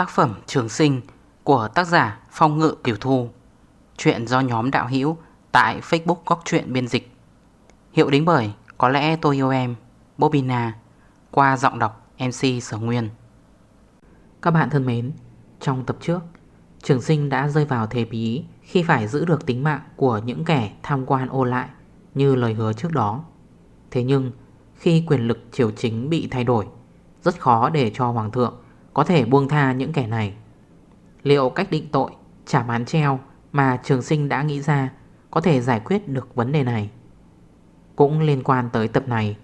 Tác phẩm Trường Sinh của tác giả Phong Ngự Kiều Thu. Chuyện do nhóm đạo hữu tại Facebook Góc Chuyện Biên Dịch. Hiệu đính bởi Có lẽ tôi yêu em Bobina Qua giọng đọc MC Sở Nguyên. Các bạn thân mến, Trong tập trước, Trường sinh đã rơi vào thế bí Khi phải giữ được tính mạng của những kẻ tham quan ô lại Như lời hứa trước đó. Thế nhưng, Khi quyền lực triều chính bị thay đổi, Rất khó để cho Hoàng thượng có thể buông tha những kẻ này Liệu cách định tội Trả án treo mà trường sinh đã nghĩ ra Có thể giải quyết được vấn đề này Cũng liên quan tới tập này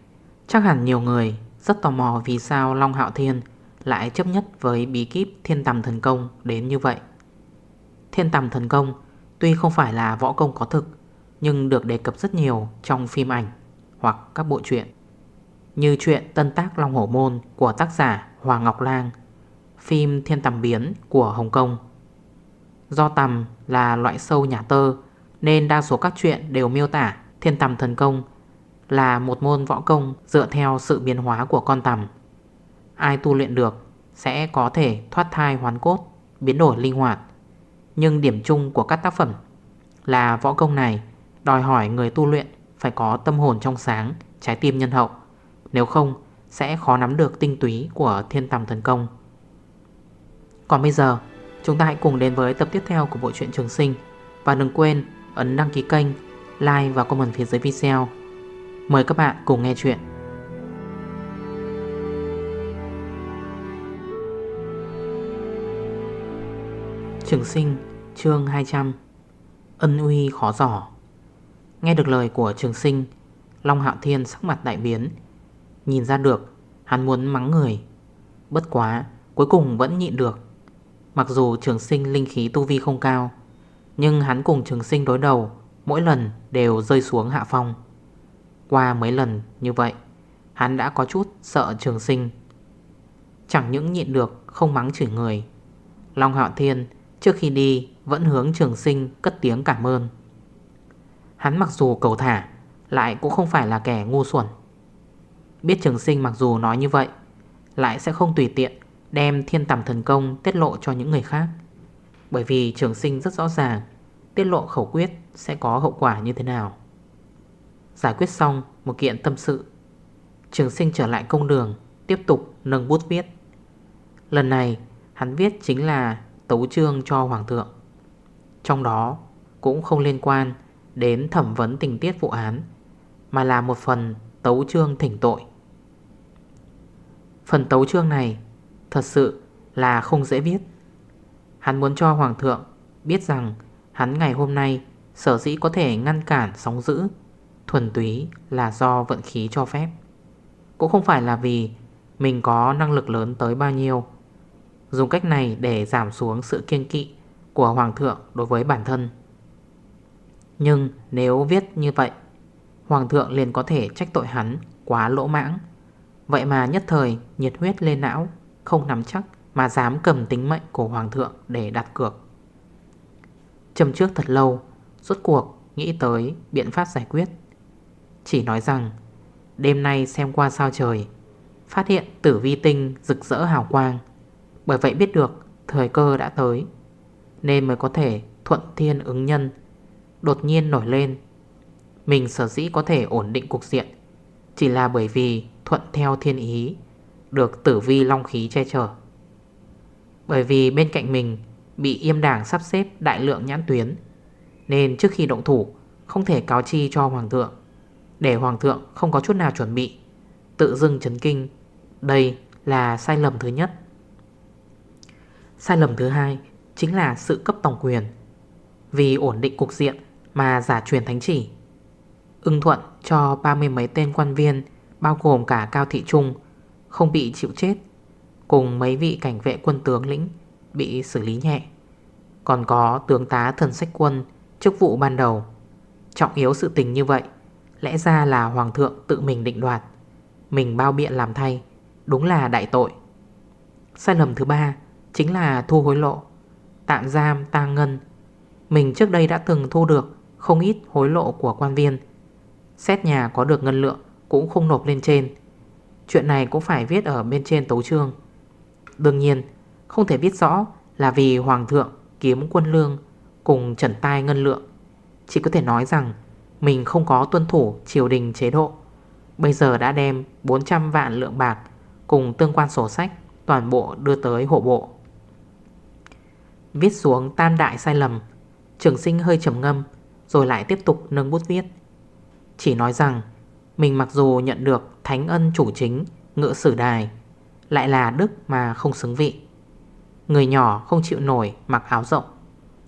Chắc hẳn nhiều người rất tò mò vì sao Long Hạo Thiên lại chấp nhất với bí kíp thiên tầm thần công đến như vậy. Thiên tầm thần công tuy không phải là võ công có thực nhưng được đề cập rất nhiều trong phim ảnh hoặc các bộ truyện. Như chuyện Tân tác Long Hổ Môn của tác giả Hoàng Ngọc Lang, phim Thiên Tầm Biến của Hồng Kông. Do tầm là loại sâu nhà tơ nên đa số các chuyện đều miêu tả thiên tầm thần công là một môn võ công dựa theo sự biến hóa của con tầm. Ai tu luyện được sẽ có thể thoát thai hoán cốt, biến đổi linh hoạt. Nhưng điểm chung của các tác phẩm là võ công này đòi hỏi người tu luyện phải có tâm hồn trong sáng, trái tim nhân hậu. Nếu không sẽ khó nắm được tinh túy của thiên tầm thần công. Còn bây giờ chúng ta hãy cùng đến với tập tiếp theo của bộ truyện Trường Sinh. Và đừng quên ấn đăng ký kênh, like và comment phía dưới video. Mời các bạn cùng nghe chuyện. Trường sinh chương 200 Ân uy khó giỏ Nghe được lời của trường sinh Long Hạo Thiên sắc mặt đại biến. Nhìn ra được Hắn muốn mắng người. Bất quá cuối cùng vẫn nhịn được. Mặc dù trường sinh linh khí tu vi không cao, Nhưng hắn cùng trường sinh đối đầu, Mỗi lần đều rơi xuống hạ phong. Qua mấy lần như vậy, Hắn đã có chút sợ trường sinh. Chẳng những nhịn được, Không mắng chửi người, Long Hạo Thiên trước khi đi Vẫn hướng trường sinh cất tiếng cảm ơn. Hắn mặc dù cầu thả, Lại cũng không phải là kẻ ngu xuẩn. Biết trường sinh mặc dù nói như vậy, Lại sẽ không tùy tiện Đem thiên tầm thần công tiết lộ cho những người khác. Bởi vì trường sinh rất rõ ràng, Tiết lộ khẩu quyết sẽ có hậu quả như thế nào. Giải quyết xong một kiện tâm sự, Trường sinh trở lại công đường, Tiếp tục nâng bút viết. Lần này, hắn viết chính là Tấu trương cho Hoàng thượng. Trong đó cũng không liên quan Đến thẩm vấn tình tiết vụ án, Mà là một phần tấu trương thỉnh tội. Phần tấu trương này Thật sự là không dễ viết. Hắn muốn cho Hoàng thượng Biết rằng hắn ngày hôm nay Sở dĩ có thể ngăn cản sóng dữ Thuần túy là do vận khí cho phép. Cũng không phải là vì Mình có năng lực lớn tới bao nhiêu. Dùng cách này để giảm xuống sự kiên kỵ Của Hoàng thượng đối với bản thân. Nhưng nếu viết như vậy, Hoàng thượng liền có thể trách tội hắn Quá lỗ mãng. Vậy mà nhất thời nhiệt huyết lên não. Không nắm chắc mà dám cầm tính mệnh của Hoàng thượng để đặt cược. Châm trước thật lâu, Rốt cuộc nghĩ tới biện pháp giải quyết. Chỉ nói rằng, Đêm nay xem qua sao trời, Phát hiện tử vi tinh rực rỡ hào quang. Bởi vậy biết được Thời cơ đã tới, Nên mới có thể thuận thiên ứng nhân, Đột nhiên nổi lên. Mình sở dĩ có thể ổn định cục diện Chỉ là bởi vì thuận theo thiên ý. Được tử vi long khí che chở. Bởi vì bên cạnh mình Bị yêm đảng sắp xếp đại lượng nhãn tuyến, Nên trước khi động thủ, Không thể cáo chi cho hoàng thượng, để hoàng thượng không có chút nào chuẩn bị, Tự dưng chấn kinh. Đây là sai lầm thứ nhất. Sai lầm thứ hai Chính là sự cấp tổng quyền. Vì ổn định cục diện Mà giả truyền thánh chỉ, Ưng thuận cho ba mươi mấy tên quan viên, Bao gồm cả Cao Thị Trung không bị chịu chết. Cùng mấy vị cảnh vệ quân tướng lĩnh Bị xử lý nhẹ. Còn có tướng tá thần sách quân, Chức vụ ban đầu. Trọng yếu sự tình như vậy, Lẽ ra là hoàng thượng tự mình định đoạt. Mình bao biện làm thay, Đúng là đại tội. Sai lầm thứ ba Chính là thu hối lộ, Tạm giam tang ngân. Mình trước đây đã từng thu được Không ít hối lộ của quan viên. Xét nhà có được ngân lượng Cũng không nộp lên trên. Chuyện này cũng phải viết ở bên trên tấu trương Đương nhiên, Không thể viết rõ là vì Hoàng thượng kiếm quân lương cùng trần tai ngân lượng. Chỉ có thể nói rằng mình không có tuân thủ triều đình chế độ. Bây giờ đã đem 400 vạn lượng bạc cùng tương quan sổ sách toàn bộ đưa tới hộ bộ. Viết xuống tam đại sai lầm, Trường sinh hơi trầm ngâm, Rồi lại tiếp tục nâng bút viết. Chỉ nói rằng Mình mặc dù nhận được thánh ân chủ chính Ngựa sử đài. Lại là đức mà không xứng vị. Người nhỏ không chịu nổi mặc áo rộng.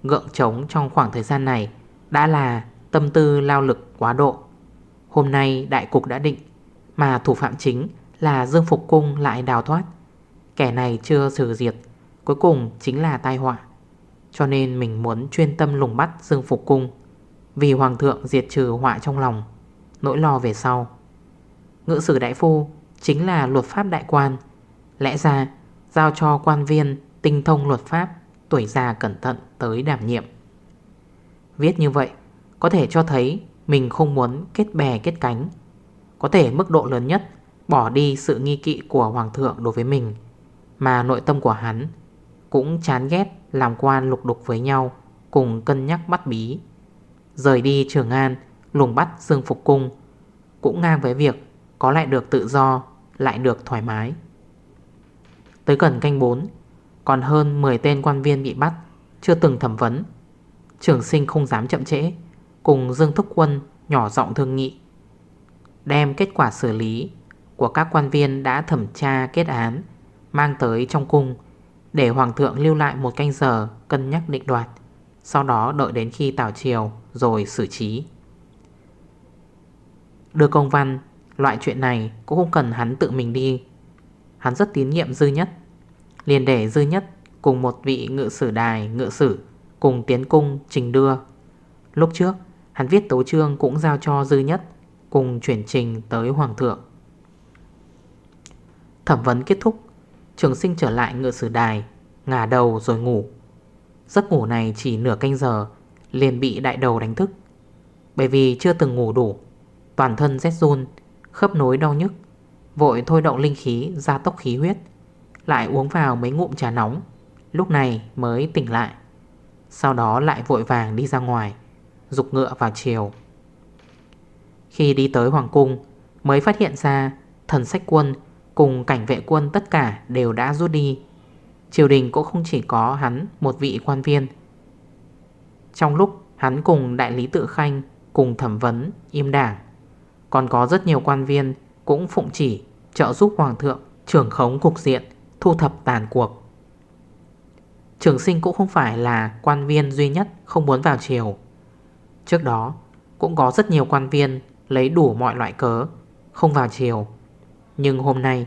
Gượng trống trong khoảng thời gian này Đã là tâm tư lao lực quá độ. Hôm nay đại cục đã định, Mà thủ phạm chính là Dương Phục Cung lại đào thoát. Kẻ này chưa xử diệt, Cuối cùng chính là tai họa. Cho nên mình muốn chuyên tâm lùng bắt Dương Phục Cung, Vì Hoàng thượng diệt trừ họa trong lòng, Nỗi lo về sau. Ngự sử đại phu Chính là luật pháp đại quan. Lẽ ra, giao cho quan viên Tinh thông luật pháp, Tuổi già cẩn thận tới đảm nhiệm. Viết như vậy, Có thể cho thấy mình không muốn kết bè kết cánh. Có thể mức độ lớn nhất, Bỏ đi sự nghi kỵ của Hoàng thượng đối với mình, Mà nội tâm của hắn Cũng chán ghét làm quan lục đục với nhau, Cùng cân nhắc bắt bí. Rời đi Trường An, Lùng bắt Dương Phục Cung, Cũng ngang với việc có lại được tự do, Lại được thoải mái. Tới gần canh 4 Còn hơn 10 tên quan viên bị bắt, Chưa từng thẩm vấn. Trường sinh không dám chậm trễ, Cùng Dương Thúc Quân nhỏ giọng thương nghị. Đem kết quả xử lý Của các quan viên đã thẩm tra kết án Mang tới trong cung Để Hoàng thượng lưu lại một canh giờ Cân nhắc định đoạt, Sau đó đợi đến khi tảo chiều Rồi xử trí. Đưa công văn Loại chuyện này cũng không cần hắn tự mình đi. Hắn rất tín nhiệm dư nhất. Liền để dư nhất Cùng một vị ngự sử đài, ngự sử Cùng tiến cung trình đưa. Lúc trước, hắn viết tố trương cũng giao cho dư nhất Cùng chuyển trình tới hoàng thượng. Thẩm vấn kết thúc, Trường sinh trở lại ngự sử đài, Ngả đầu rồi ngủ. Giấc ngủ này chỉ nửa canh giờ, Liền bị đại đầu đánh thức. Bởi vì chưa từng ngủ đủ, Toàn thân rét run Khớp nối đau nhức. Vội thôi động linh khí ra tốc khí huyết. Lại uống vào mấy ngụm trà nóng. Lúc này mới tỉnh lại. Sau đó lại vội vàng đi ra ngoài, Dục ngựa vào chiều. Khi đi tới Hoàng Cung, Mới phát hiện ra Thần sách quân cùng cảnh vệ quân tất cả đều đã rút đi. Triều đình cũng không chỉ có hắn một vị quan viên. Trong lúc hắn cùng đại lý tự khanh Cùng thẩm vấn im đảng còn có rất nhiều quan viên Cũng phụng chỉ trợ giúp hoàng thượng Trưởng khống cục diện, Thu thập tàn cuộc. Trường sinh cũng không phải là quan viên duy nhất Không muốn vào triều. Trước đó, cũng có rất nhiều quan viên Lấy đủ mọi loại cớ Không vào triều. Nhưng hôm nay,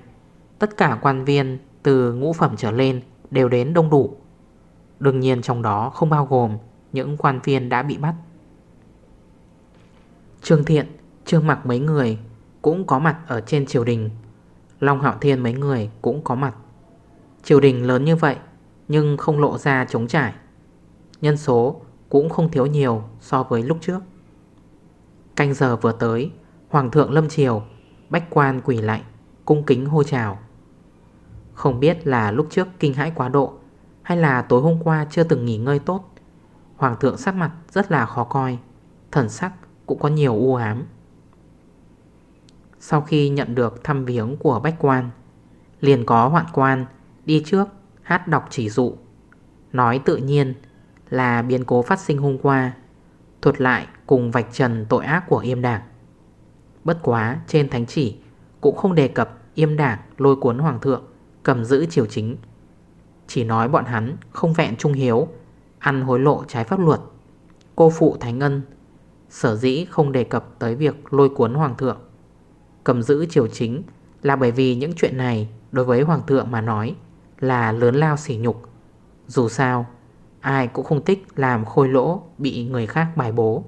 Tất cả quan viên từ ngũ phẩm trở lên Đều đến đông đủ. Đương nhiên trong đó không bao gồm Những quan viên đã bị bắt. Trương Thiện Trương Mặc mấy người Cũng có mặt ở trên triều đình. Long Hạo Thiên mấy người cũng có mặt. Triều đình lớn như vậy Nhưng không lộ ra chống trải. Nhân số cũng không thiếu nhiều so với lúc trước. Canh giờ vừa tới, Hoàng thượng lâm triều, Bách quan quỷ lạnh Cung kính hô trào Không biết là lúc trước kinh hãi quá độ Hay là tối hôm qua chưa từng nghỉ ngơi tốt, Hoàng thượng sắc mặt rất là khó coi, Thần sắc cũng có nhiều u ám. Sau khi nhận được thăm viếng của bách quan, Liền có hoạn quan Đi trước hát đọc chỉ dụ, Nói tự nhiên là biến cố phát sinh hôm qua, Thuật lại cùng vạch trần tội ác của yêm đảng. Bất quá trên thánh chỉ Cũng không đề cập yêm đảng lôi cuốn hoàng thượng Cầm giữ triều chính. Chỉ nói bọn hắn không vẹn trung hiếu, Ăn hối lộ trái pháp luật. Cô phụ thánh ân Sở dĩ không đề cập tới việc lôi cuốn hoàng thượng. Cầm giữ triều chính Là bởi vì những chuyện này Đối với hoàng thượng mà nói Là lớn lao sỉ nhục. Dù sao Ai cũng không thích làm khôi lỗ Bị người khác bài bố.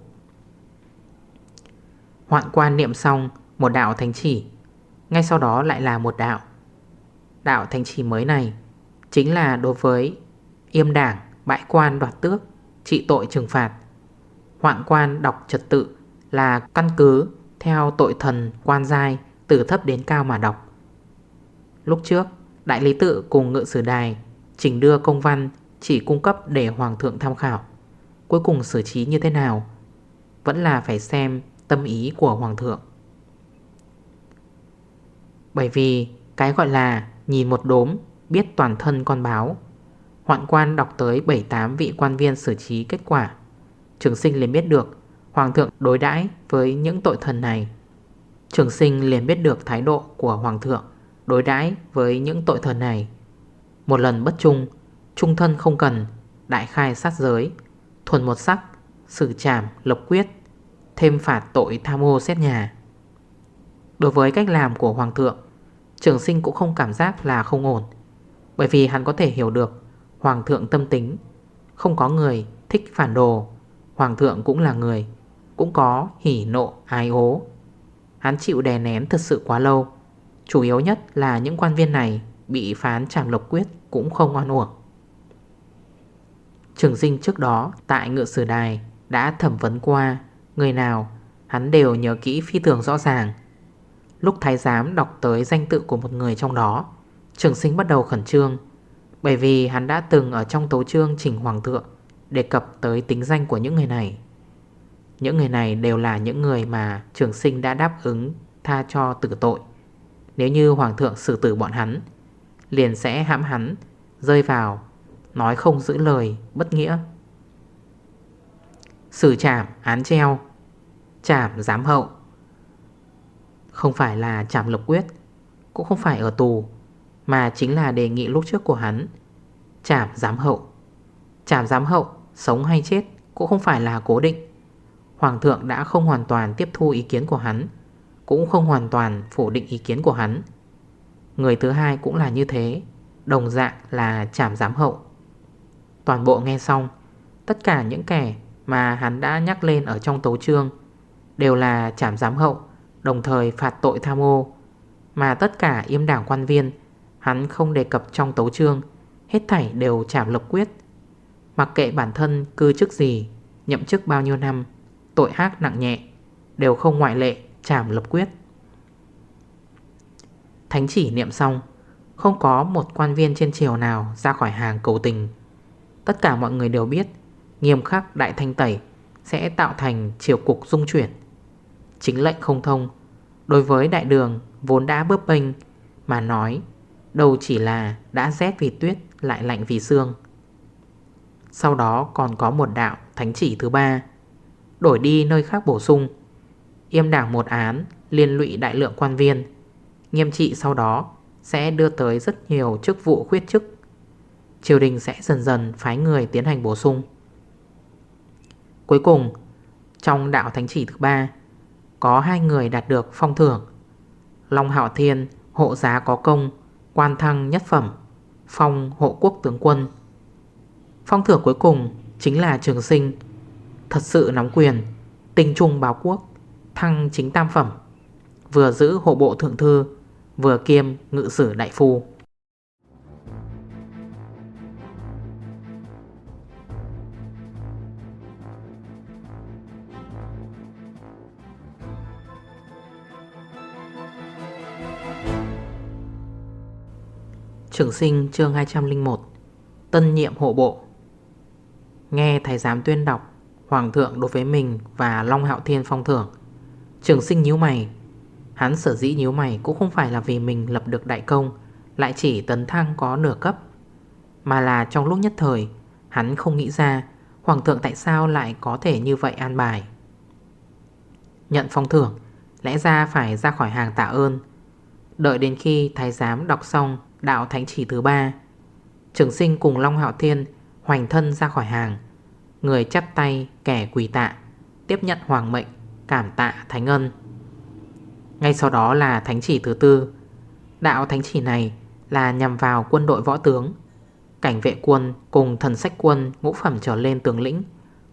Hoạn quan niệm xong Một đạo thánh chỉ Ngay sau đó lại là một đạo. Đạo thánh chỉ mới này Chính là đối với Yêm đảng, bãi quan đoạt tước Trị tội trừng phạt. Hoạn quan đọc trật tự Là căn cứ theo tội thần quan giai, Từ thấp đến cao mà đọc. Lúc trước, Đại lý tự cùng ngự sử đài Chỉnh đưa công văn chỉ cung cấp để Hoàng thượng tham khảo. Cuối cùng xử trí như thế nào, Vẫn là phải xem tâm ý của Hoàng thượng. Bởi vì cái gọi là nhìn một đốm, biết toàn thân con báo, Hoạn quan đọc tới 7-8 vị quan viên xử trí kết quả, Trường sinh liền biết được Hoàng thượng đối đãi với những tội thần này. Trường sinh liền biết được thái độ của Hoàng thượng, Đối đãi với những tội thần này. Một lần bất trung Trung thân không cần, Đại khai sát giới, Thuần một sắc, Xử trảm, lộc quyết, Thêm phạt tội tham ô xét nhà. Đối với cách làm của Hoàng thượng, Trường sinh cũng không cảm giác là không ổn, Bởi vì hắn có thể hiểu được Hoàng thượng tâm tính. Không có người thích phản đồ, Hoàng thượng cũng là người. Cũng có hỉ nộ, ái ố. Hắn chịu đè nén thật sự quá lâu. Chủ yếu nhất là những quan viên này Bị phán trảm lộc quyết Cũng không oan uổng. Trường sinh trước đó Tại ngựa sử đài Đã thẩm vấn qua, Người nào Hắn đều nhớ kỹ phi thường rõ ràng. Lúc thái giám đọc tới danh tự của một người trong đó, Trường sinh bắt đầu khẩn trương, Bởi vì hắn đã từng ở trong tấu trương trình hoàng thượng Đề cập tới tính danh của những người này. Những người này đều là những người mà trường sinh đã đáp ứng, tha cho tử tội. Nếu như hoàng thượng xử tử bọn hắn, Liền sẽ hãm hắn, Rơi vào Nói không giữ lời bất nghĩa. Xử trảm, án treo, Trảm giám hậu. Không phải là trảm lộc quyết Cũng không phải ở tù, Mà chính là đề nghị lúc trước của hắn, Trảm giám hậu. Trảm giám hậu Sống hay chết cũng không phải là cố định. Hoàng thượng đã không hoàn toàn tiếp thu ý kiến của hắn, Cũng không hoàn toàn phủ định ý kiến của hắn. Người thứ hai cũng là như thế, Đồng dạng là trảm giám hậu. Toàn bộ nghe xong, Tất cả những kẻ mà hắn đã nhắc lên ở trong tấu trương Đều là trảm giám hậu, Đồng thời phạt tội tham ô. Mà tất cả im đảng quan viên, Hắn không đề cập trong tấu trương Hết thảy đều trảm lộc quyết. Mặc kệ bản thân cư chức gì, Nhậm chức bao nhiêu năm Tội ác nặng nhẹ, Đều không ngoại lệ, trảm lập quyết. Thánh chỉ niệm xong, Không có một quan viên trên triều nào Ra khỏi hàng cầu tình. Tất cả mọi người đều biết, Nghiêm khắc đại thanh tẩy Sẽ tạo thành triều cục dung chuyển. Chính lệnh không thông, Đối với đại đường vốn đã bớp bênh, Mà nói Đâu chỉ là đã rét vì tuyết, Lại lạnh vì xương. Sau đó còn có một đạo thánh chỉ thứ ba Đổi đi nơi khác bổ sung. Yêm đảng một án, Liên lụy đại lượng quan viên. Nghiêm trị sau đó Sẽ đưa tới rất nhiều chức vụ khuyết chức. Triều đình sẽ dần dần phái người tiến hành bổ sung. Cuối cùng, Trong đạo thánh chỉ thứ ba, Có hai người đạt được phong thưởng. Long Hạo Thiên, Hộ giá có công, Quan thăng nhất phẩm, Phong hộ quốc tướng quân. Phong thưởng cuối cùng Chính là trường sinh Thật sự nắm quyền, Tinh trung báo quốc, Thăng chính tam phẩm, Vừa giữ hộ bộ thượng thư, Vừa kiêm ngự sử đại phu. Trưởng sinh chương 201 Tân nhiệm hộ bộ. Nghe thầy giám tuyên đọc. Hoàng thượng đối với mình và Long Hạo Thiên phong thưởng. Trường sinh nhíu mày. Hắn sở dĩ nhíu mày cũng không phải là vì mình lập được đại công, Lại chỉ tấn thăng có nửa cấp. Mà là trong lúc nhất thời, Hắn không nghĩ ra Hoàng thượng tại sao lại có thể như vậy an bài. Nhận phong thưởng, Lẽ ra phải ra khỏi hàng tạ ơn. Đợi đến khi thái giám đọc xong Đạo thánh chỉ thứ ba, Trường sinh cùng Long Hạo Thiên Hoành thân ra khỏi hàng. Người chắp tay kẻ quỳ tạ, Tiếp nhận hoàng mệnh, Cảm tạ thánh ân. Ngay sau đó là thánh chỉ thứ tư. Đạo thánh chỉ này Là nhằm vào quân đội võ tướng, Cảnh vệ quân cùng thần sách quân, Ngũ phẩm trở lên tướng lĩnh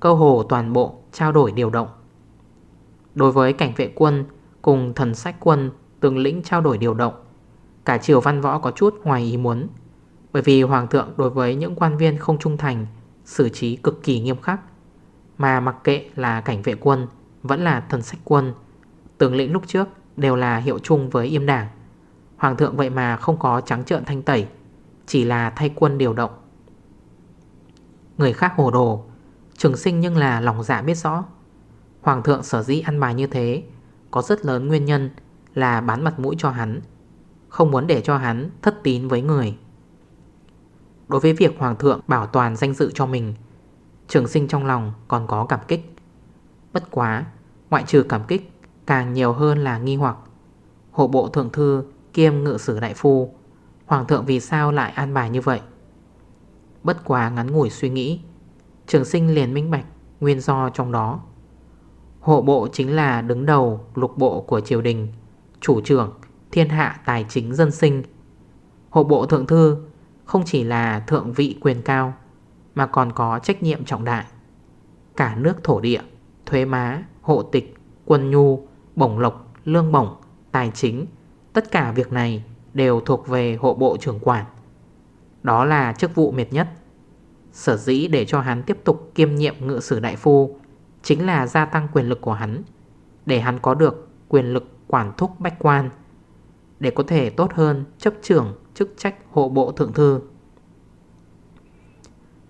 Câu hồ toàn bộ trao đổi điều động. Đối với cảnh vệ quân Cùng thần sách quân, tướng lĩnh trao đổi điều động, Cả triều văn võ có chút ngoài ý muốn, Bởi vì hoàng thượng đối với những quan viên không trung thành Xử trí cực kỳ nghiêm khắc. Mà mặc kệ là cảnh vệ quân, Vẫn là thần sách quân, Tướng lĩnh lúc trước đều là hiệu chung với yêm đảng. Hoàng thượng vậy mà không có trắng trợn thanh tẩy, Chỉ là thay quân điều động. Người khác hồ đồ, Trường sinh nhưng là lòng dạ biết rõ. Hoàng thượng sở dĩ ăn bài như thế, Có rất lớn nguyên nhân là bán mặt mũi cho hắn, Không muốn để cho hắn thất tín với người. Đối với việc Hoàng thượng bảo toàn danh dự cho mình. Trường sinh trong lòng còn có cảm kích. Bất quá, Ngoại trừ cảm kích, Càng nhiều hơn là nghi hoặc. Hộ bộ thượng thư kiêm ngự sử đại phu, Hoàng thượng vì sao lại an bài như vậy? Bất quá ngắn ngủi suy nghĩ, Trường sinh liền minh bạch Nguyên do trong đó. Hộ bộ chính là đứng đầu lục bộ của triều đình, Chủ trưởng, Thiên hạ tài chính dân sinh. Hộ bộ thượng thư không chỉ là thượng vị quyền cao Mà còn có trách nhiệm trọng đại. Cả nước thổ địa Thuế má, hộ tịch, quân nhu Bổng lộc, lương bổng, tài chính Tất cả việc này đều thuộc về hộ bộ trưởng quản. Đó là chức vụ mệt nhất. Sở dĩ để cho hắn tiếp tục kiêm nhiệm ngự sử đại phu Chính là gia tăng quyền lực của hắn Để hắn có được quyền lực quản thúc bách quan Để có thể tốt hơn chấp trưởng chức trách hộ bộ thượng thư.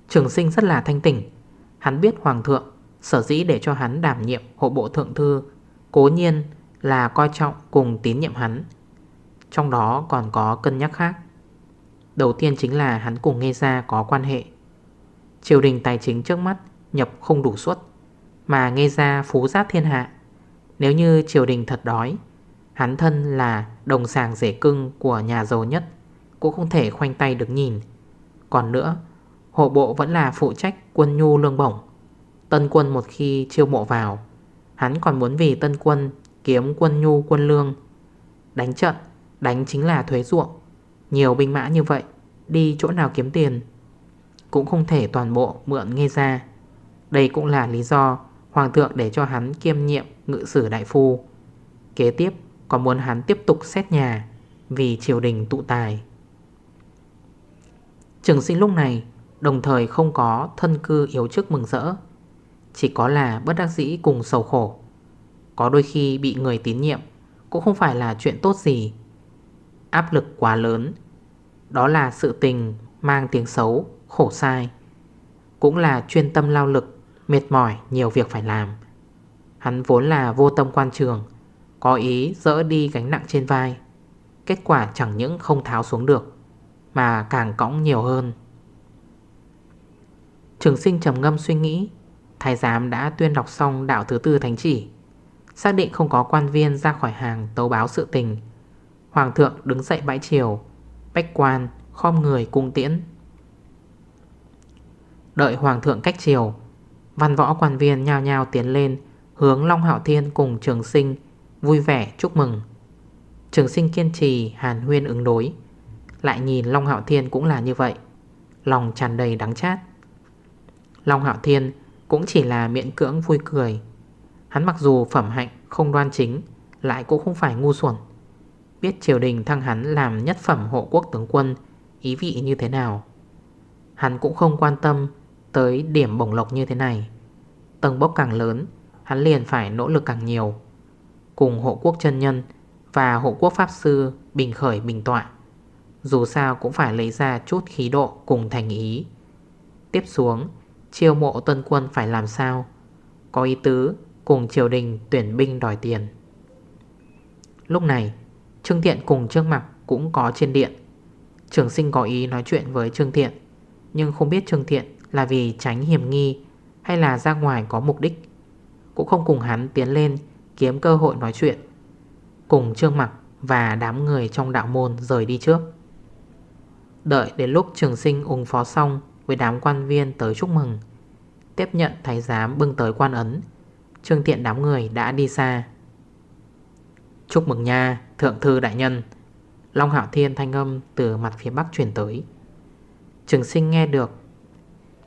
Trường sinh rất là thanh tỉnh. Hắn biết hoàng thượng, Sở dĩ để cho hắn đảm nhiệm hộ bộ thượng thư, Cố nhiên là coi trọng cùng tín nhiệm hắn. Trong đó còn có cân nhắc khác. Đầu tiên chính là hắn cùng nghe ra có quan hệ. Triều đình tài chính trước mắt nhập không đủ suất, Mà nghe ra phú giáp thiên hạ. Nếu như triều đình thật đói, Hắn thân là đồng sàng rể cưng của nhà giàu nhất. Cũng không thể khoanh tay được nhìn. Còn nữa, Hộ bộ vẫn là phụ trách quân nhu lương bổng. Tân quân một khi chiêu mộ vào, Hắn còn muốn vì tân quân kiếm quân nhu quân lương. Đánh trận, Đánh chính là thuế ruộng. Nhiều binh mã như vậy, Đi chỗ nào kiếm tiền? Cũng không thể toàn bộ mượn nghe ra. Đây cũng là lý do Hoàng thượng để cho hắn kiêm nhiệm ngự sử đại phu. Kế tiếp còn muốn hắn tiếp tục xét nhà Vì triều đình tụ tài. Trường sinh lúc này, Đồng thời không có thân cư yếu chức mừng rỡ. Chỉ có là bất đắc dĩ cùng sầu khổ. Có đôi khi bị người tín nhiệm, Cũng không phải là chuyện tốt gì. Áp lực quá lớn. Đó là sự tình mang tiếng xấu, khổ sai. Cũng là chuyên tâm lao lực, Mệt mỏi, nhiều việc phải làm. Hắn vốn là vô tâm quan trường, Có ý dỡ đi gánh nặng trên vai. Kết quả chẳng những không tháo xuống được. Mà càng cõng nhiều hơn. Trường sinh trầm ngâm suy nghĩ, Thái giám đã tuyên đọc xong đạo thứ tư thánh chỉ, Xác định không có quan viên ra khỏi hàng tấu báo sự tình. Hoàng thượng đứng dậy bãi chiều Bách quan, khom người cung tiễn. Đợi Hoàng thượng cách chiều Văn võ quan viên nhao nhao tiến lên, Hướng Long Hạo Thiên cùng Trường Sinh Vui vẻ chúc mừng. Trường Sinh kiên trì, hàn huyên ứng đối. Lại nhìn Long Hạo Thiên cũng là như vậy. Lòng tràn đầy đắng chát. Long Hạo Thiên cũng chỉ là miễn cưỡng vui cười. Hắn mặc dù phẩm hạnh không đoan chính, Lại cũng không phải ngu xuẩn. Biết triều đình thăng hắn làm nhất phẩm hộ quốc tướng quân, Ý vị như thế nào? Hắn cũng không quan tâm Tới điểm bổng lộc như thế này. Tầng bốc càng lớn, Hắn liền phải nỗ lực càng nhiều. Cùng hộ quốc chân nhân Và hộ quốc pháp sư bình khởi bình tọa. Dù sao cũng phải lấy ra chút khí độ cùng thành ý. Tiếp xuống, Chiêu mộ tân quân phải làm sao? Có ý tứ, Cùng triều đình tuyển binh đòi tiền. Lúc này, Trương Thiện cùng Trương Mặc cũng có trên điện. Trường sinh có ý nói chuyện với Trương Thiện, Nhưng không biết Trương Thiện là vì tránh hiểm nghi Hay là ra ngoài có mục đích. Cũng không cùng hắn tiến lên Kiếm cơ hội nói chuyện. Cùng Trương Mặc và đám người trong đạo môn rời đi trước. Đợi đến lúc trường sinh ủng phó xong Với đám quan viên tới chúc mừng. Tiếp nhận thái giám bưng tới quan ấn. Trương tiện đám người đã đi xa. Chúc mừng nha, Thượng thư đại nhân. Long Hạo Thiên thanh âm từ mặt phía bắc chuyển tới. Trường sinh nghe được.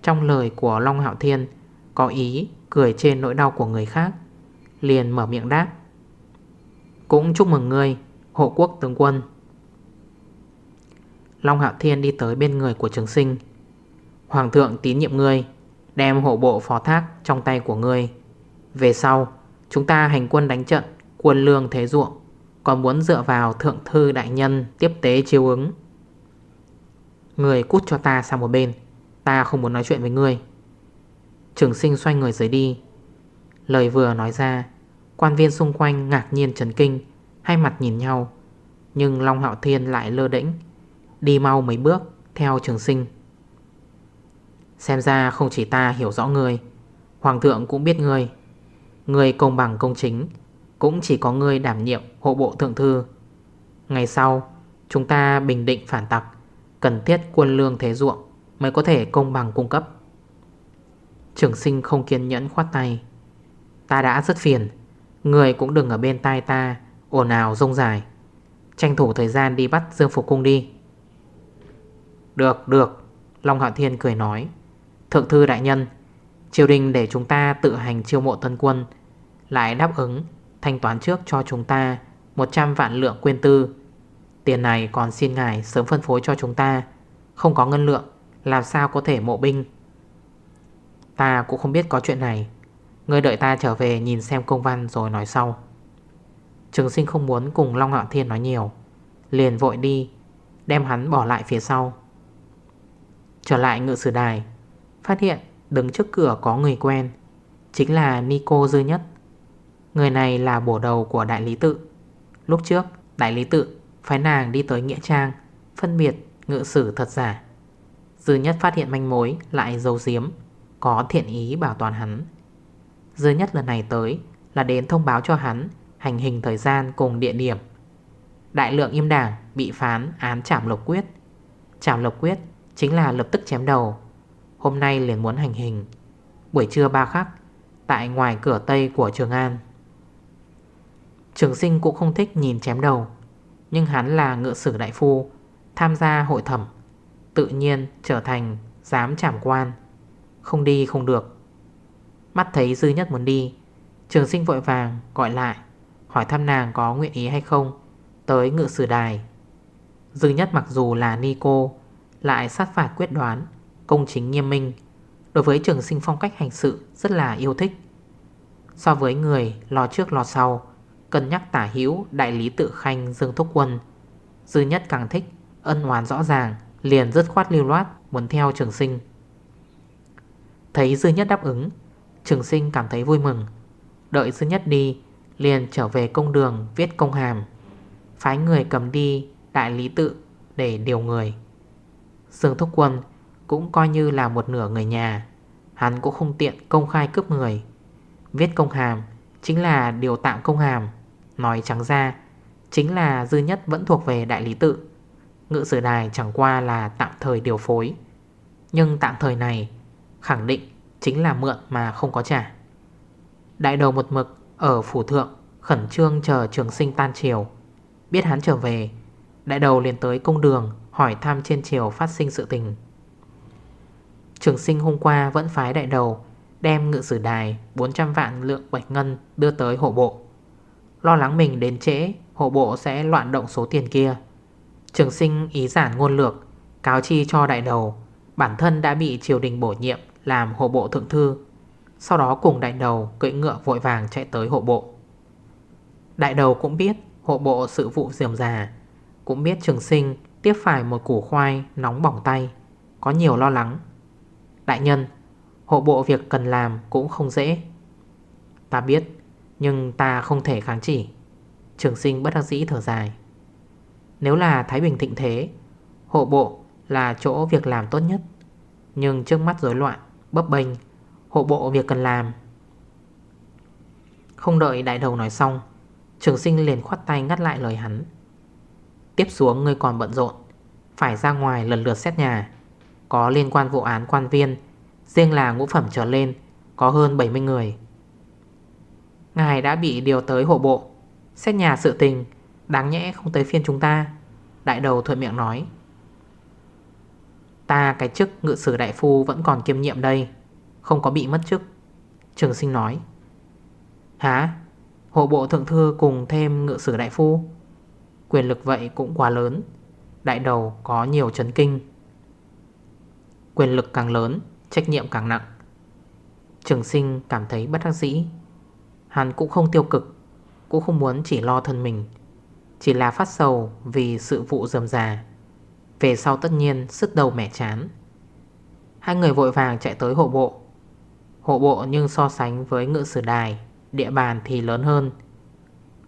Trong lời của Long Hạo Thiên, Có ý cười trên nỗi đau của người khác, Liền mở miệng đáp. Cũng chúc mừng ngươi, Hộ quốc tướng quân. Long Hạo Thiên đi tới bên người của trường sinh. Hoàng thượng tín nhiệm ngươi, Đem hộ bộ phó thác trong tay của ngươi. Về sau, Chúng ta hành quân đánh trận, Quân lương thế ruộng. Còn muốn dựa vào thượng thư đại nhân Tiếp tế chiêu ứng? Người cút cho ta sang một bên, Ta không muốn nói chuyện với ngươi. Trường sinh xoay người rời đi. Lời vừa nói ra, Quan viên xung quanh ngạc nhiên chấn kinh, Hai mặt nhìn nhau. Nhưng Long Hạo Thiên lại lơ đĩnh Đi mau mấy bước, theo trường sinh. Xem ra không chỉ ta hiểu rõ người Hoàng thượng cũng biết người Người công bằng công chính, Cũng chỉ có người đảm nhiệm hộ bộ thượng thư. Ngày sau, Chúng ta bình định phản tặc, Cần thiết quân lương thế ruộng Mới có thể công bằng cung cấp. Trường sinh không kiên nhẫn khoát tay. Ta đã rất phiền Người cũng đừng ở bên tai ta, Ồn ào rông dài. Tranh thủ thời gian đi bắt Dương Phục Cung đi. Được, được Long Hạo Thiên cười nói. Thượng thư đại nhân Triều đình để chúng ta tự hành chiêu mộ tân quân Lại đáp ứng Thanh toán trước cho chúng ta 100 vạn lượng quyên tư. Tiền này còn xin ngài sớm phân phối cho chúng ta Không có ngân lượng Làm sao có thể mộ binh? Ta cũng không biết có chuyện này. Ngươi đợi ta trở về nhìn xem công văn rồi nói sau. Trường sinh không muốn cùng Long Hạo Thiên nói nhiều Liền vội đi Đem hắn bỏ lại phía sau. Trở lại ngự sử đài, Phát hiện đứng trước cửa có người quen, Chính là Nico Dư Nhất. Người này là bổ đầu của đại lý tự. Lúc trước, đại lý tự Phái nàng đi tới Nghĩa Trang, Phân biệt ngự sử thật giả. Dư Nhất phát hiện manh mối, Lại dấu diếm Có thiện ý bảo toàn hắn. Dư Nhất lần này tới Là đến thông báo cho hắn Hành hình thời gian cùng địa điểm. Đại lượng im đảng bị phán án trảm lộc quyết. Trảm lộc quyết chính là lập tức chém đầu. Hôm nay liền muốn hành hình. Buổi trưa ba khắc, Tại ngoài cửa tây của Trường An. Trường sinh cũng không thích nhìn chém đầu, Nhưng hắn là ngựa sử đại phu, Tham gia hội thẩm, Tự nhiên trở thành dám trảm quan. Không đi không được. Mắt thấy dư nhất muốn đi, Trường sinh vội vàng gọi lại, Hỏi thăm nàng có nguyện ý hay không, Tới ngự sử đài. Dư nhất mặc dù là ni cô lại sát phạt quyết đoán, Công chính nghiêm minh. Đối với trường sinh phong cách hành sự rất là yêu thích. So với người lo trước lo sau, Cân nhắc tả hữu đại lý tự khanh Dương Thúc Quân, Dư nhất càng thích, Ân oán rõ ràng, Liền dứt khoát lưu loát, Muốn theo trường sinh. Thấy Dư nhất đáp ứng, Trường sinh cảm thấy vui mừng. Đợi Dư nhất đi, Liền trở về công đường viết công hàm. Phái người cầm đi đại lý tự Để điều người. Dương Thúc Quân cũng coi như là một nửa người nhà. Hắn cũng không tiện công khai cướp người. Viết công hàm Chính là điều tạm công hàm. Nói trắng ra, Chính là dư nhất vẫn thuộc về đại lý tự. Ngự sử đài chẳng qua là tạm thời điều phối. Nhưng tạm thời này Khẳng định chính là mượn mà không có trả. Đại đầu một mực Ở phủ thượng, Khẩn trương chờ trường sinh tan chiều Biết hắn trở về, Đại đầu liền tới công đường Hỏi thăm trên chiều phát sinh sự tình. Trường sinh hôm qua vẫn phái đại đầu, Đem ngự sử đài 400 vạn lượng bạch ngân đưa tới hộ bộ. Lo lắng mình đến trễ, Hộ bộ sẽ loạn động số tiền kia. Trường sinh ý giản ngôn lược, Cáo chi cho đại đầu, Bản thân đã bị triều đình bổ nhiệm Làm hộ bộ thượng thư. Sau đó cùng đại đầu cưỡi ngựa vội vàng chạy tới hộ bộ. Đại đầu cũng biết hộ bộ sự vụ diềm già, Cũng biết trường sinh tiếp phải một củ khoai nóng bỏng tay, Có nhiều lo lắng. Đại nhân, Hộ bộ việc cần làm cũng không dễ. Ta biết, Nhưng ta không thể kháng chỉ. Trường sinh bất đắc dĩ thở dài. Nếu là Thái Bình thịnh thế, Hộ bộ là chỗ việc làm tốt nhất. Nhưng trước mắt rối loạn, Bấp bênh, Hộ bộ việc cần làm. Không đợi đại đầu nói xong, Trường sinh liền khoát tay ngắt lại lời hắn. Tiếp xuống ngươi còn bận rộn. Phải ra ngoài lần lượt xét nhà. Có liên quan vụ án quan viên. Riêng là ngũ phẩm trở lên, Có hơn 70 người. Ngài đã bị điều tới hộ bộ. Xét nhà sự tình, Đáng nhẽ không tới phiên chúng ta. Đại đầu thuận miệng nói. Ta, cái chức ngự sử đại phu Vẫn còn kiêm nhiệm đây. Không có bị mất chức. Trường sinh nói. Hả? Hộ bộ thượng thư cùng thêm ngự sử đại phu? Quyền lực vậy cũng quá lớn. Đại đầu có nhiều chấn kinh. Quyền lực càng lớn, Trách nhiệm càng nặng. Trường sinh cảm thấy bất đắc dĩ. Hắn cũng không tiêu cực, Cũng không muốn chỉ lo thân mình. Chỉ là phát sầu vì sự vụ dầm già Về sau tất nhiên sức đầu mẻ chán. Hai người vội vàng chạy tới hộ bộ. Hộ bộ nhưng so sánh với ngự sử đài, Địa bàn thì lớn hơn.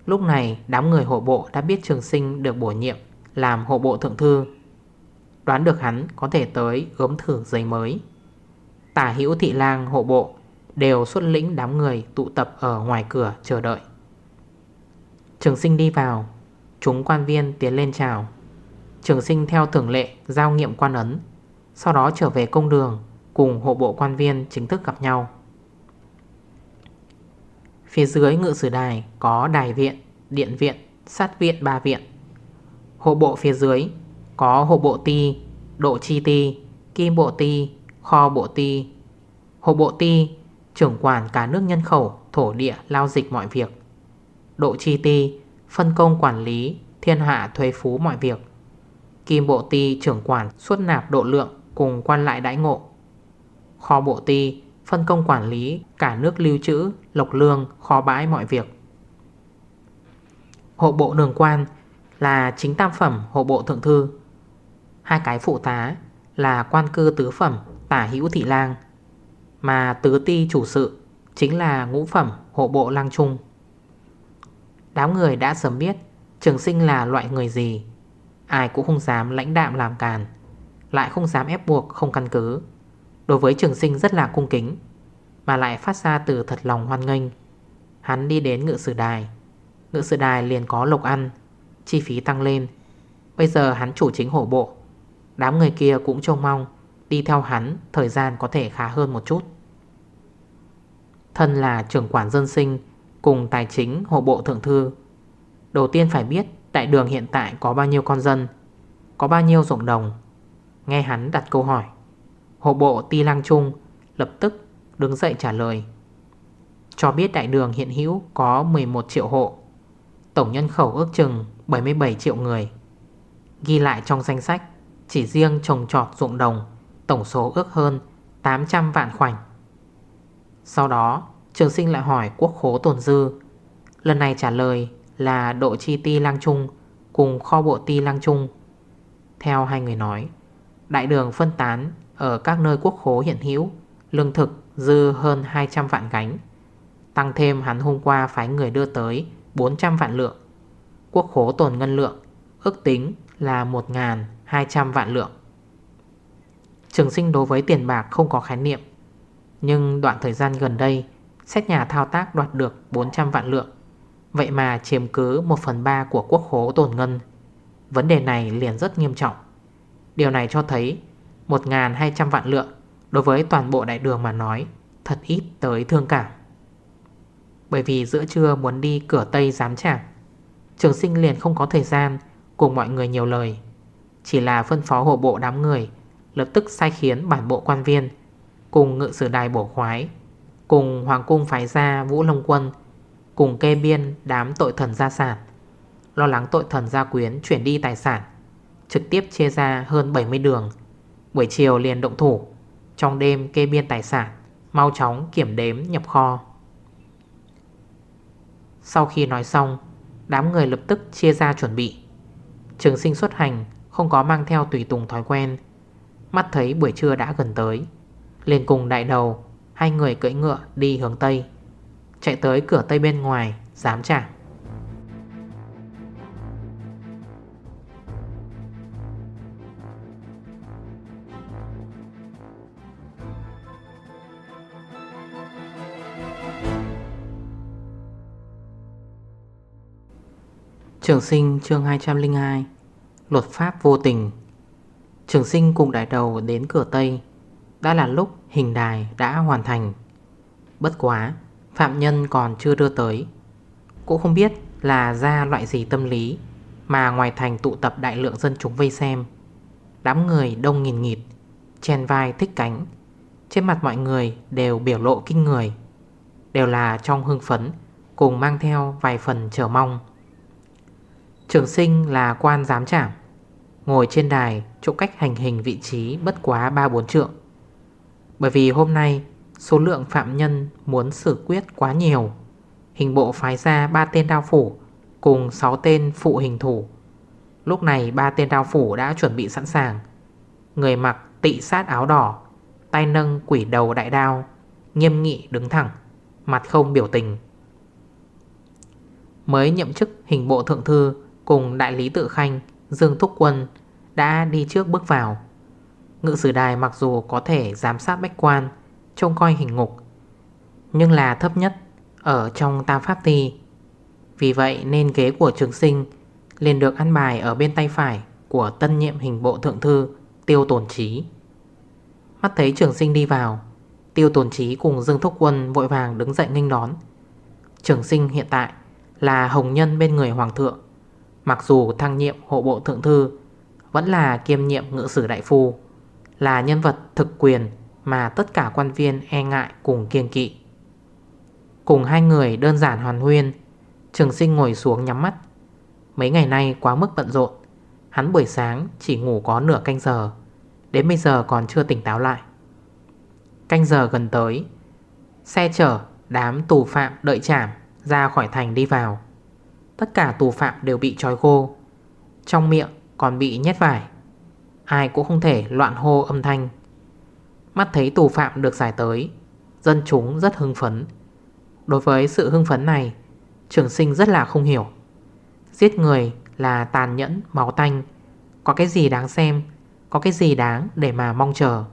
Lúc này, đám người hộ bộ đã biết trường sinh được bổ nhiệm Làm hộ bộ thượng thư, Đoán được hắn có thể tới gớm thử giấy mới. Tả hữu thị lang hộ bộ Đều xuất lĩnh đám người tụ tập ở ngoài cửa chờ đợi. Trường sinh đi vào, Chúng quan viên tiến lên chào. Trường sinh theo thường lệ giao nghiệm quan ấn, Sau đó trở về công đường Cùng hộ bộ quan viên chính thức gặp nhau. Phía dưới ngự sử đài có đài viện, điện viện, sát viện ba viện. Hộ bộ phía dưới có hộ bộ ti, độ chi ti, kim bộ ti, kho bộ ti. Hộ bộ ti trưởng quản cả nước nhân khẩu, thổ địa, lao dịch mọi việc. Độ chi ti phân công quản lý, thiên hạ thuế phú mọi việc. Kim bộ ti trưởng quản xuất nạp độ lượng cùng quan lại đãi ngộ. Kho bộ ti phân công quản lý cả nước lưu trữ, lộc lương, kho bãi mọi việc. Hộ bộ đường quan là chính tam phẩm hộ bộ thượng thư. Hai cái phụ tá là quan cư tứ phẩm tả hữu thị lang Mà tứ ti chủ sự chính là ngũ phẩm hộ bộ lang trung. Đám người đã sớm biết Trường sinh là loại người gì Ai cũng không dám lãnh đạm làm càn Lại không dám ép buộc không căn cứ. Đối với trường sinh rất là cung kính, Mà lại phát ra từ thật lòng hoan nghênh. Hắn đi đến ngự sử đài. Ngự sử đài liền có lộc ăn, Chi phí tăng lên. Bây giờ hắn chủ chính hổ bộ. Đám người kia cũng trông mong, Đi theo hắn, thời gian có thể khá hơn một chút. Thân là trưởng quản dân sinh, Cùng tài chính hộ bộ thượng thư, Đầu tiên phải biết Đại đường hiện tại có bao nhiêu con dân, Có bao nhiêu ruộng đồng. Nghe hắn đặt câu hỏi Hộ bộ Ti Lăng Trung lập tức đứng dậy trả lời. Cho biết đại đường hiện hữu có 11 triệu hộ, Tổng nhân khẩu ước chừng 77 triệu người. Ghi lại trong danh sách, Chỉ riêng trồng trọt ruộng đồng, Tổng số ước hơn 800 vạn khoảnh. Sau đó, Trường sinh lại hỏi quốc khố tồn dư. Lần này trả lời là độ chi ti lang trung Cùng kho bộ ti lang trung. Theo hai người nói, Đại đường phân tán ở các nơi quốc khố hiện hữu, Lương thực dư hơn 200 vạn gánh Tăng thêm hắn hôm qua phái người đưa tới 400 vạn lượng. Quốc khố tồn ngân lượng, Ước tính là 1.200 vạn lượng. Trường sinh đối với tiền bạc không có khái niệm, Nhưng đoạn thời gian gần đây, Xét nhà thao tác đoạt được 400 vạn lượng. Vậy mà chiếm cứ 1 phần 3 của quốc khố tồn ngân. Vấn đề này liền rất nghiêm trọng. Điều này cho thấy 1.200 vạn lượng. Đối với toàn bộ đại đường mà nói, Thật ít tới thương cảm. Bởi vì giữa trưa muốn đi cửa Tây giám trảng Trường sinh liền không có thời gian Cùng mọi người nhiều lời. Chỉ là phân phó hộ bộ đám người, Lập tức sai khiến bản bộ quan viên Cùng ngự sử đài bổ khoái, Cùng Hoàng cung phái ra Vũ Long Quân, Cùng kê biên đám tội thần gia sản. Lo lắng tội thần gia quyến chuyển đi tài sản, Trực tiếp chia ra hơn 70 đường Buổi chiều liền động thủ. Trong đêm kê biên tài sản, Mau chóng kiểm đếm nhập kho. Sau khi nói xong, Đám người lập tức chia ra chuẩn bị. Trường sinh xuất hành Không có mang theo tùy tùng thói quen. Mắt thấy buổi trưa đã gần tới, liền cùng đại đầu, Hai người cưỡi ngựa đi hướng Tây. Chạy tới cửa Tây bên ngoài, Dám trả Trường sinh chương 202 Luật pháp vô tình. Trường sinh cùng đại đầu đến cửa Tây. Đã là lúc hình đài đã hoàn thành. Bất quá, Phạm nhân còn chưa đưa tới. Cũng không biết là ra loại gì tâm lý Mà ngoài thành tụ tập đại lượng dân chúng vây xem. Đám người đông nghìn nghịt Chen vai thích cánh. Trên mặt mọi người đều biểu lộ kinh người. Đều là trong hưng phấn, Cùng mang theo vài phần chờ mong. Trường sinh là quan giám trảm Ngồi trên đài, chỗ cách hành hình vị trí bất quá 3-4 trượng. Bởi vì hôm nay, số lượng phạm nhân muốn xử quyết quá nhiều. Hình bộ phái ra 3 tên đao phủ, cùng 6 tên phụ hình thủ. Lúc này ba tên đao phủ đã chuẩn bị sẵn sàng. Người mặc tị sát áo đỏ, Tay nâng quỷ đầu đại đao, Nghiêm nghị đứng thẳng, Mặt không biểu tình. Mới nhậm chức hình bộ thượng thư Cùng đại lý tự khanh, Dương Thúc Quân, Đã đi trước bước vào. Ngự sử đài mặc dù có thể giám sát bách quan, Trông coi hình ngục, Nhưng là thấp nhất Ở trong tam pháp ti. Vì vậy nên ghế của trường sinh liền được ăn bài ở bên tay phải Của tân nhiệm hình bộ thượng thư Tiêu tổn trí Mắt thấy trường sinh đi vào, Tiêu tổn trí cùng Dương Thúc Quân vội vàng đứng dậy nghênh đón. Trường sinh hiện tại là hồng nhân bên người hoàng thượng. Mặc dù thăng nhiệm hộ bộ thượng thư, Vẫn là kiêm nhiệm ngự sử đại phu, Là nhân vật thực quyền Mà tất cả quan viên e ngại cùng kiên kỵ. Cùng hai người đơn giản hoàn huyên Trường sinh ngồi xuống nhắm mắt. Mấy ngày nay quá mức bận rộn, Hắn buổi sáng chỉ ngủ có nửa canh giờ, Đến bây giờ còn chưa tỉnh táo lại. Canh giờ gần tới, Xe chở đám tù phạm đợi chảm Ra khỏi thành đi vào. Tất cả tù phạm đều bị trói gô Trong miệng còn bị nhét vải. Ai cũng không thể loạn hô âm thanh. Mắt thấy tù phạm được giải tới Dân chúng rất hưng phấn. Đối với sự hưng phấn này Trường sinh rất là không hiểu. Giết người là tàn nhẫn, máu tanh. Có cái gì đáng xem Có cái gì đáng để mà mong chờ?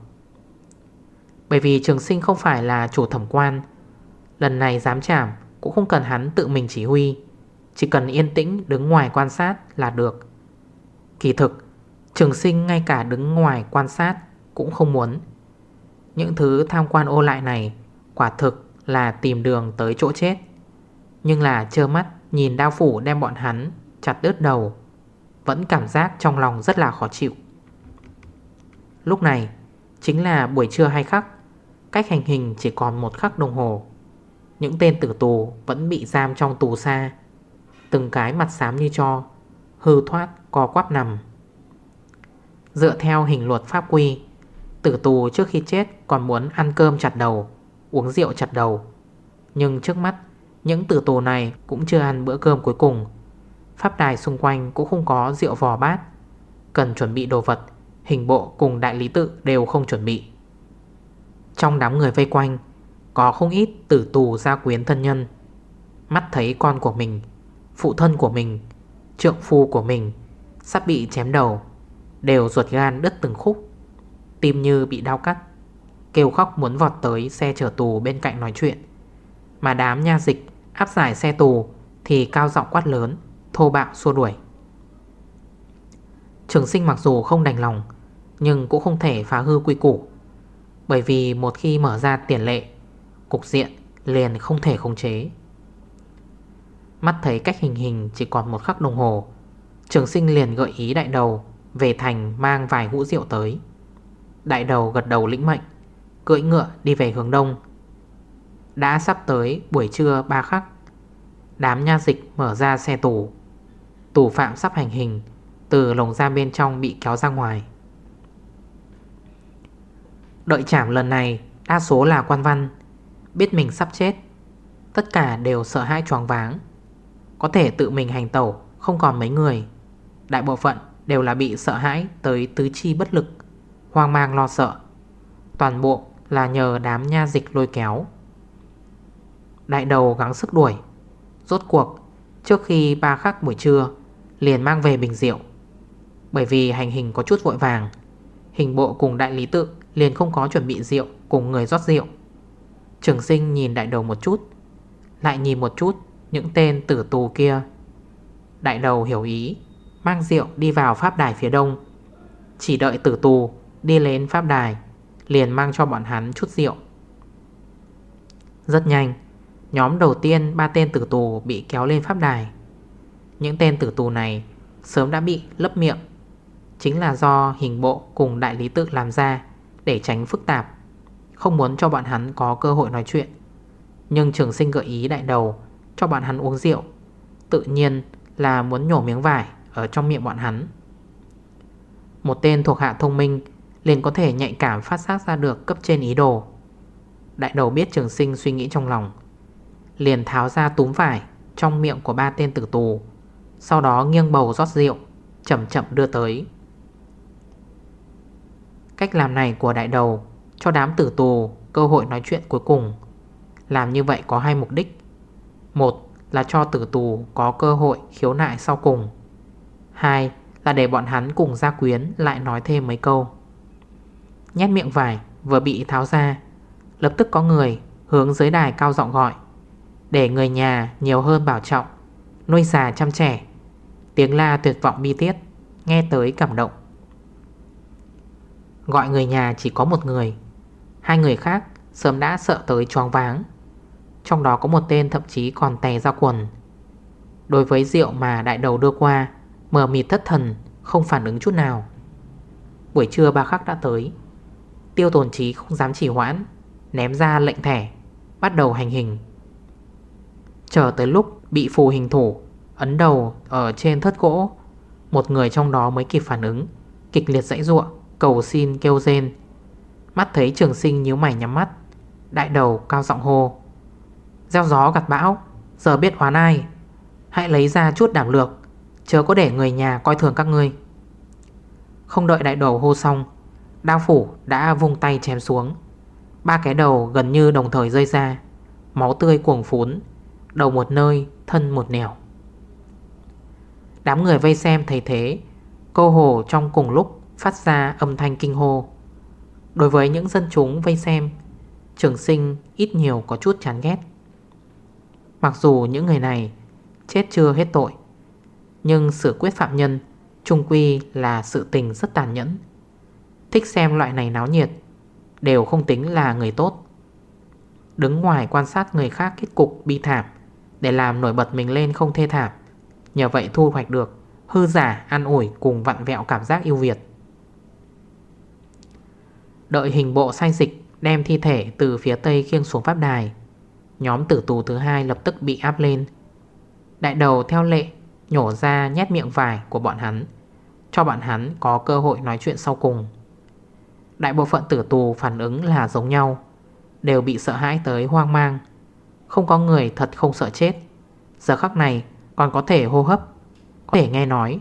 Bởi vì trường sinh không phải là chủ thẩm quan Lần này dám chảm Cũng không cần hắn tự mình chỉ huy. Chỉ cần yên tĩnh, đứng ngoài quan sát là được. Kỳ thực, Trường sinh ngay cả đứng ngoài quan sát Cũng không muốn. Những thứ tham quan ô lại này Quả thực là tìm đường tới chỗ chết. Nhưng là trơ mắt Nhìn đao phủ đem bọn hắn Chặt đứt đầu, Vẫn cảm giác trong lòng rất là khó chịu. Lúc này, Chính là buổi trưa hay khắc, Cách hành hình chỉ còn một khắc đồng hồ. Những tên tử tù Vẫn bị giam trong tù xa Từng cái mặt xám như cho. Hư thoát, co quắp nằm. Dựa theo hình luật pháp quy, Tử tù trước khi chết còn muốn ăn cơm chặt đầu, Uống rượu chặt đầu. Nhưng trước mắt, những tử tù này cũng chưa ăn bữa cơm cuối cùng. Pháp đài xung quanh cũng không có rượu vò bát. Cần chuẩn bị đồ vật, Hình bộ cùng đại lý tự đều không chuẩn bị. Trong đám người vây quanh, Có không ít tử tù gia quyến thân nhân. Mắt thấy con của mình Phụ thân của mình, Trượng phu của mình Sắp bị chém đầu, Đều ruột gan đứt từng khúc, Tim như bị đau cắt, Kêu khóc muốn vọt tới xe chở tù bên cạnh nói chuyện. Mà đám nha dịch áp giải xe tù Thì cao giọng quát lớn, Thô bạo xua đuổi. Trường sinh mặc dù không đành lòng, Nhưng cũng không thể phá hư quy củ, Bởi vì một khi mở ra tiền lệ, Cục diện liền không thể khống chế. Mắt thấy cách hình hình chỉ còn một khắc đồng hồ, Trường sinh liền gợi ý đại đầu Về thành mang vài hũ rượu tới. Đại đầu gật đầu lĩnh mệnh, Cưỡi ngựa đi về hướng đông. Đã sắp tới buổi trưa ba khắc, Đám nha dịch mở ra xe tù. Tù phạm sắp hành hình, Từ lồng giam bên trong bị kéo ra ngoài. Đợi chảm lần này, Đa số là quan văn, Biết mình sắp chết. Tất cả đều sợ hãi choáng váng. Có thể tự mình hành tẩu, Không còn mấy người. Đại bộ phận đều là bị sợ hãi Tới tứ chi bất lực, Hoang mang lo sợ. Toàn bộ là nhờ đám nha dịch lôi kéo. Đại đầu gắng sức đuổi. Rốt cuộc, Trước khi ba khắc buổi trưa, Liền mang về bình rượu. Bởi vì hành hình có chút vội vàng, Hình bộ cùng đại lý tự Liền không có chuẩn bị rượu cùng người rót rượu. Trường sinh nhìn đại đầu một chút, Lại nhìn một chút những tên tử tù kia. Đại đầu hiểu ý, Mang rượu đi vào pháp đài phía đông. Chỉ đợi tử tù Đi lên pháp đài, Liền mang cho bọn hắn chút rượu. Rất nhanh, Nhóm đầu tiên ba tên tử tù bị kéo lên pháp đài. Những tên tử tù này sớm đã bị lấp miệng. Chính là do hình bộ cùng đại lý tự làm ra Để tránh phức tạp, Không muốn cho bọn hắn có cơ hội nói chuyện. Nhưng trường sinh gợi ý đại đầu cho bọn hắn uống rượu. Tự nhiên là muốn nhổ miếng vải Ở trong miệng bọn hắn. Một tên thuộc hạ thông minh liền có thể nhạy cảm phát giác ra được cấp trên ý đồ. Đại đầu biết trường sinh suy nghĩ trong lòng, Liền tháo ra túm vải Trong miệng của ba tên tử tù, Sau đó nghiêng bầu rót rượu, Chậm chậm đưa tới. Cách làm này của đại đầu Cho đám tử tù cơ hội nói chuyện cuối cùng. Làm như vậy có hai mục đích. Một là cho tử tù có cơ hội khiếu nại sau cùng. Hai là để bọn hắn cùng gia quyến lại nói thêm mấy câu. Nhét miệng vải, vừa bị tháo ra, Lập tức có người hướng dưới đài cao giọng gọi. Để người nhà nhiều hơn bảo trọng, Nuôi già chăm trẻ. Tiếng la tuyệt vọng bi tiết, Nghe tới cảm động. Gọi người nhà chỉ có một người. Hai người khác sớm đã sợ tới choáng váng. Trong đó có một tên thậm chí còn tè ra quần. Đối với rượu mà đại đầu đưa qua, Mờ mịt thất thần, Không phản ứng chút nào. Buổi trưa ba khắc đã tới. Tiêu tồn trí không dám chỉ hoãn, Ném ra lệnh thẻ, Bắt đầu hành hình. Chờ tới lúc bị phù hình thủ, Ấn đầu ở trên thất gỗ, Một người trong đó mới kịp phản ứng, Kịch liệt dãy ruộng, Cầu xin kêu rên. Mắt thấy trường sinh nhíu mày nhắm mắt, Đại đầu cao giọng hô Gieo gió gặt bão Giờ biết oán ai. Hãy lấy ra chút đảm lược Chớ có để người nhà coi thường các ngươi. Không đợi đại đầu hô xong Đao phủ đã vung tay chém xuống. Ba cái đầu gần như đồng thời rơi ra Máu tươi cuồng phún Đầu một nơi, thân một nẻo. Đám người vây xem thấy thế Cô hồ trong cùng lúc phát ra âm thanh kinh hô. Đối với những dân chúng vây xem Trường sinh ít nhiều có chút chán ghét. Mặc dù những người này chết chưa hết tội Nhưng sự quyết phạm nhân Trung quy là sự tình rất tàn nhẫn. Thích xem loại này náo nhiệt Đều không tính là người tốt. Đứng ngoài quan sát người khác kết cục bi thảm Để làm nổi bật mình lên không thê thảm Nhờ vậy thu hoạch được Hư giả, an ủi cùng vặn vẹo cảm giác yêu Việt. Đợi hình bộ sai dịch Đem thi thể từ phía tây khiêng xuống pháp đài Nhóm tử tù thứ hai lập tức bị áp lên. Đại đầu theo lệ Nhổ ra nhét miệng vải của bọn hắn, Cho bọn hắn có cơ hội nói chuyện sau cùng. Đại bộ phận tử tù phản ứng là giống nhau, Đều bị sợ hãi tới hoang mang. Không có người thật không sợ chết. Giờ khắc này còn có thể hô hấp, Có thể nghe nói.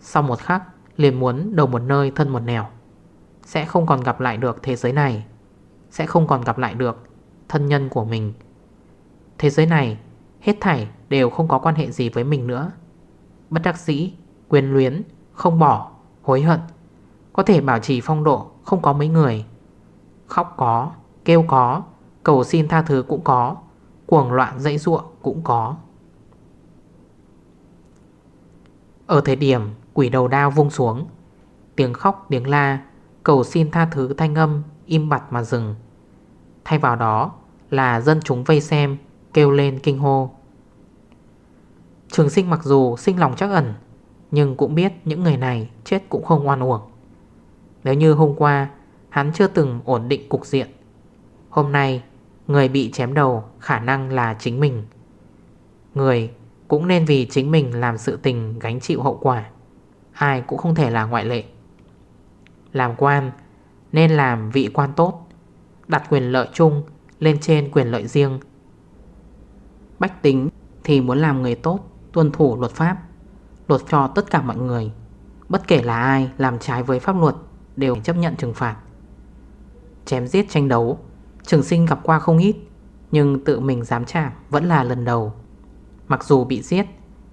Sau một khắc, liền muốn đầu một nơi thân một nẻo. Sẽ không còn gặp lại được thế giới này. Sẽ không còn gặp lại được Thân nhân của mình. Thế giới này, Hết thảy đều không có quan hệ gì với mình nữa. Bất đắc dĩ, Quyền luyến, Không bỏ, Hối hận. Có thể bảo trì phong độ Không có mấy người. Khóc có, Kêu có, Cầu xin tha thứ cũng có, Cuồng loạn dãy ruộng cũng có. Ở thời điểm quỷ đầu đao vung xuống, Tiếng khóc, tiếng la, Cầu xin tha thứ thanh âm Im bặt mà dừng. Thay vào đó là dân chúng vây xem Kêu lên kinh hô. Trường sinh mặc dù sinh lòng chắc ẩn, Nhưng cũng biết những người này Chết cũng không oan uổng. Nếu như hôm qua, Hắn chưa từng ổn định cục diện, Hôm nay Người bị chém đầu khả năng là chính mình. Người cũng nên vì chính mình làm sự tình gánh chịu hậu quả, Ai cũng không thể là ngoại lệ. Làm quan Nên làm vị quan tốt, Đặt quyền lợi chung Lên trên quyền lợi riêng Bách tính thì muốn làm người tốt, Tuân thủ luật pháp, Luật cho tất cả mọi người, Bất kể là ai làm trái với pháp luật Đều chấp nhận trừng phạt. Chém giết tranh đấu, Trường sinh gặp qua không ít, Nhưng tự mình dám chạm vẫn là lần đầu. Mặc dù bị giết,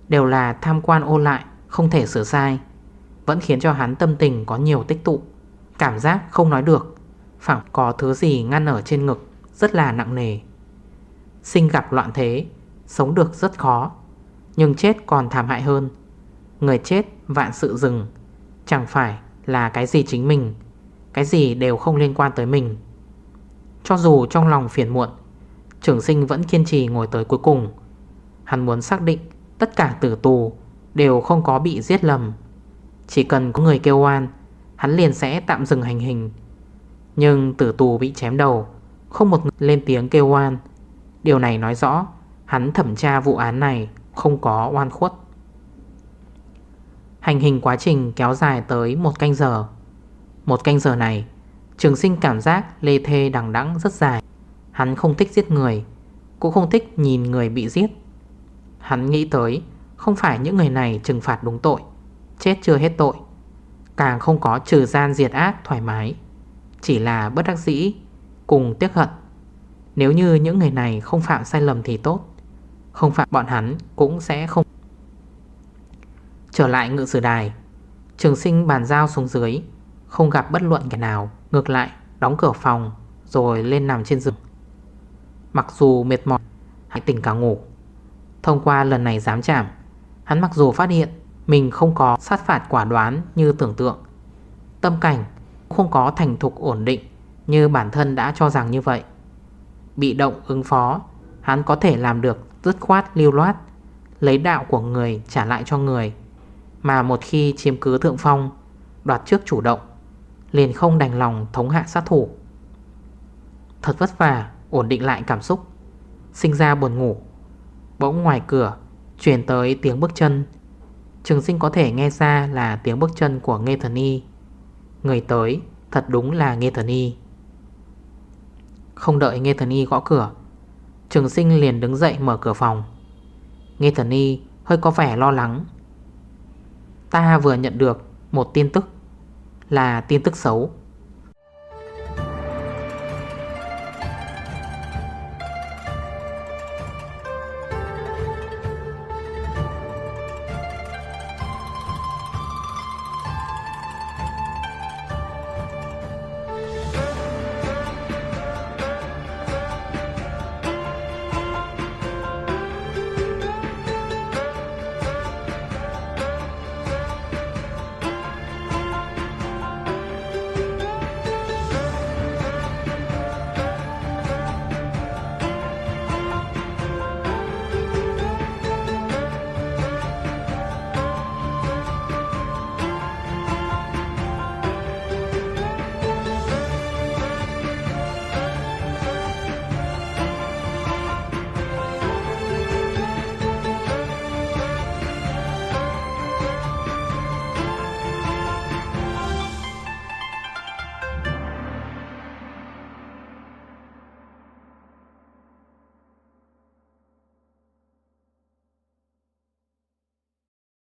Đều là tham quan ô lại, Không thể sửa sai, Vẫn khiến cho hắn tâm tình có nhiều tích tụ, Cảm giác không nói được Phẳng có thứ gì ngăn ở trên ngực, Rất là nặng nề. Sinh gặp loạn thế Sống được rất khó, Nhưng chết còn thảm hại hơn. Người chết vạn sự dừng Chẳng phải là cái gì chính mình, Cái gì đều không liên quan tới mình. Cho dù trong lòng phiền muộn Trưởng sinh vẫn kiên trì ngồi tới cuối cùng. Hắn muốn xác định Tất cả tử tù Đều không có bị giết lầm. Chỉ cần có người kêu oan, Hắn liền sẽ tạm dừng hành hình. Nhưng tử tù bị chém đầu, Không một người lên tiếng kêu oan. Điều này nói rõ Hắn thẩm tra vụ án này, Không có oan khuất. Hành hình quá trình kéo dài tới một canh giờ. Một canh giờ này, Trường sinh cảm giác lê thê đằng đẵng rất dài. Hắn không thích giết người, Cũng không thích nhìn người bị giết. Hắn nghĩ tới, Không phải những người này trừng phạt đúng tội, Chết chưa hết tội. Càng không có trừ gian diệt ác thoải mái. Chỉ là bất đắc dĩ, Cùng tiếc hận. Nếu như những người này không phạm sai lầm thì tốt. Không phạm bọn hắn cũng sẽ không. Trở lại ngự sử đài, Trường sinh bàn giao xuống dưới, Không gặp bất luận kẻ nào, Ngược lại đóng cửa phòng, Rồi lên nằm trên giường. Mặc dù mệt mỏi, Hãy tỉnh cả ngủ. Thông qua lần này dám chạm Hắn mặc dù phát hiện Mình không có sát phạt quả đoán như tưởng tượng, Tâm cảnh không có thành thục ổn định Như bản thân đã cho rằng như vậy. Bị động ứng phó, Hắn có thể làm được dứt khoát, lưu loát, Lấy đạo của người trả lại cho người. Mà một khi chiếm cứ thượng phong, Đoạt trước chủ động, Liền không đành lòng thống hạ sát thủ. Thật vất vả, Ổn định lại cảm xúc, Sinh ra buồn ngủ. Bỗng ngoài cửa Chuyển tới tiếng bước chân. Trường sinh có thể nghe ra là tiếng bước chân của Nghê Thần Y Người tới, thật đúng là Nghê Thần Y Không đợi Nghê Thần Y gõ cửa Trường sinh liền đứng dậy mở cửa phòng. Nghe Thần Y hơi có vẻ lo lắng. Ta vừa nhận được một tin tức Là tin tức xấu.